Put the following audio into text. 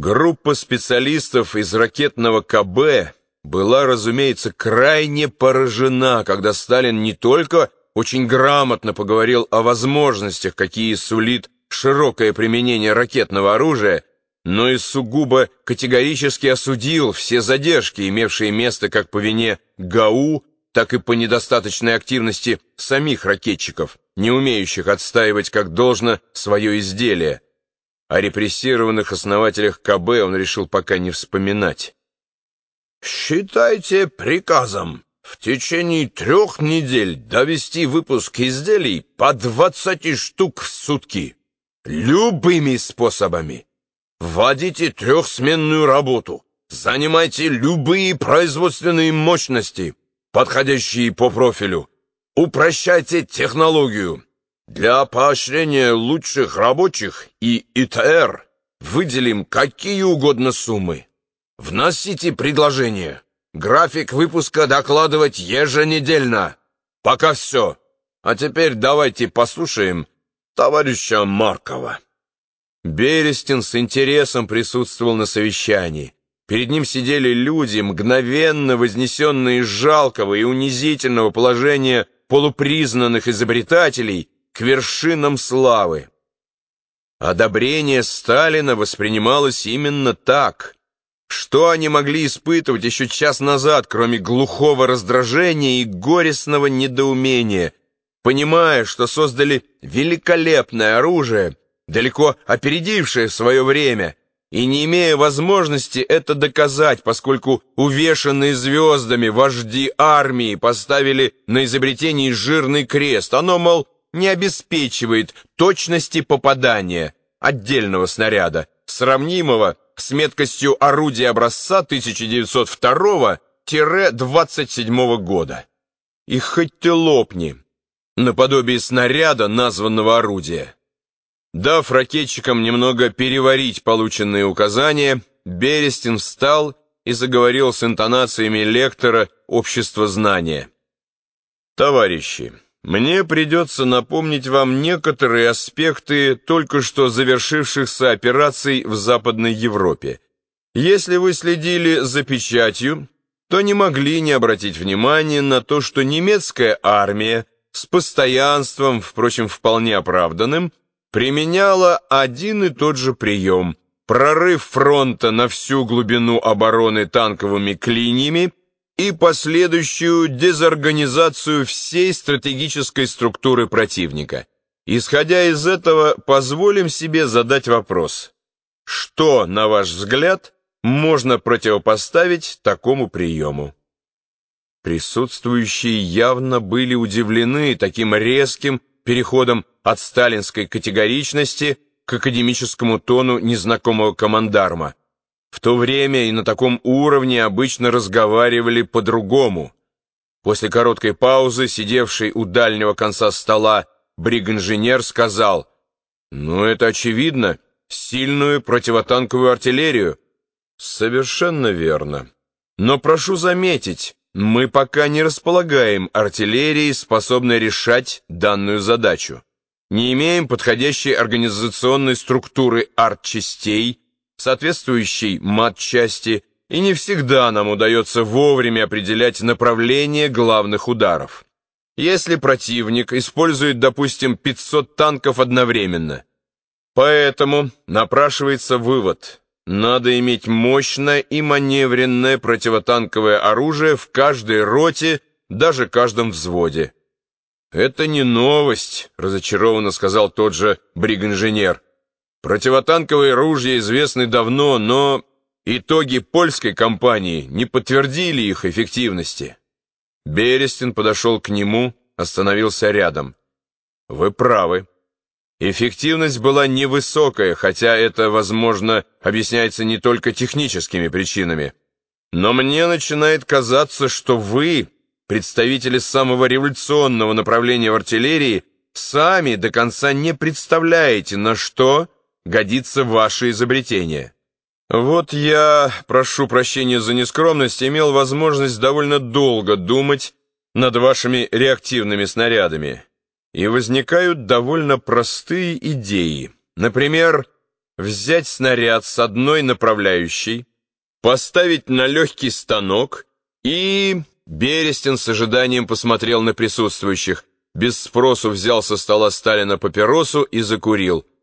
Группа специалистов из ракетного КБ была, разумеется, крайне поражена, когда Сталин не только очень грамотно поговорил о возможностях, какие сулит широкое применение ракетного оружия, но и сугубо категорически осудил все задержки, имевшие место как по вине ГАУ, так и по недостаточной активности самих ракетчиков, не умеющих отстаивать как должно свое изделие. О репрессированных основателях КБ он решил пока не вспоминать. «Считайте приказом в течение трех недель довести выпуск изделий по двадцати штук в сутки. Любыми способами. Вводите трехсменную работу. Занимайте любые производственные мощности, подходящие по профилю. Упрощайте технологию. Для поощрения лучших рабочих и ИТР выделим какие угодно суммы. Вносите предложение. График выпуска докладывать еженедельно. Пока все. А теперь давайте послушаем товарища Маркова. Берестин с интересом присутствовал на совещании. Перед ним сидели люди, мгновенно вознесенные из жалкого и унизительного положения полупризнанных изобретателей к вершинам славы. Одобрение Сталина воспринималось именно так. Что они могли испытывать еще час назад, кроме глухого раздражения и горестного недоумения, понимая, что создали великолепное оружие, далеко опередившее свое время, и не имея возможности это доказать, поскольку увешанные звездами вожди армии поставили на изобретении жирный крест. Оно, мол, не обеспечивает точности попадания отдельного снаряда, сравнимого с меткостью орудия образца 1902-27 года. И хоть ты лопни, наподобие снаряда названного орудия. Дав ракетчикам немного переварить полученные указания, Берестин встал и заговорил с интонациями лектора общества знания. «Товарищи!» Мне придется напомнить вам некоторые аспекты только что завершившихся операций в Западной Европе. Если вы следили за печатью, то не могли не обратить внимания на то, что немецкая армия с постоянством, впрочем, вполне оправданным, применяла один и тот же прием – прорыв фронта на всю глубину обороны танковыми клиньями и последующую дезорганизацию всей стратегической структуры противника. Исходя из этого, позволим себе задать вопрос. Что, на ваш взгляд, можно противопоставить такому приему? Присутствующие явно были удивлены таким резким переходом от сталинской категоричности к академическому тону незнакомого командарма. В то время и на таком уровне обычно разговаривали по-другому. После короткой паузы, сидевший у дальнего конца стола, бригинженер сказал, «Ну, это очевидно, сильную противотанковую артиллерию». «Совершенно верно. Но прошу заметить, мы пока не располагаем артиллерией, способной решать данную задачу. Не имеем подходящей организационной структуры артчастей, соответствующей матчасти, и не всегда нам удается вовремя определять направление главных ударов. Если противник использует, допустим, 500 танков одновременно. Поэтому напрашивается вывод. Надо иметь мощное и маневренное противотанковое оружие в каждой роте, даже каждом взводе. «Это не новость», — разочарованно сказал тот же бригинженер. Противотанковые ружья известны давно, но итоги польской кампании не подтвердили их эффективности. Берестин подошел к нему, остановился рядом. Вы правы. Эффективность была невысокая, хотя это, возможно, объясняется не только техническими причинами. Но мне начинает казаться, что вы, представители самого революционного направления в артиллерии, сами до конца не представляете, на что годится ваше изобретение. Вот я, прошу прощения за нескромность, имел возможность довольно долго думать над вашими реактивными снарядами. И возникают довольно простые идеи. Например, взять снаряд с одной направляющей, поставить на легкий станок и... Берестин с ожиданием посмотрел на присутствующих, без спросу взял со стола Сталина папиросу и закурил –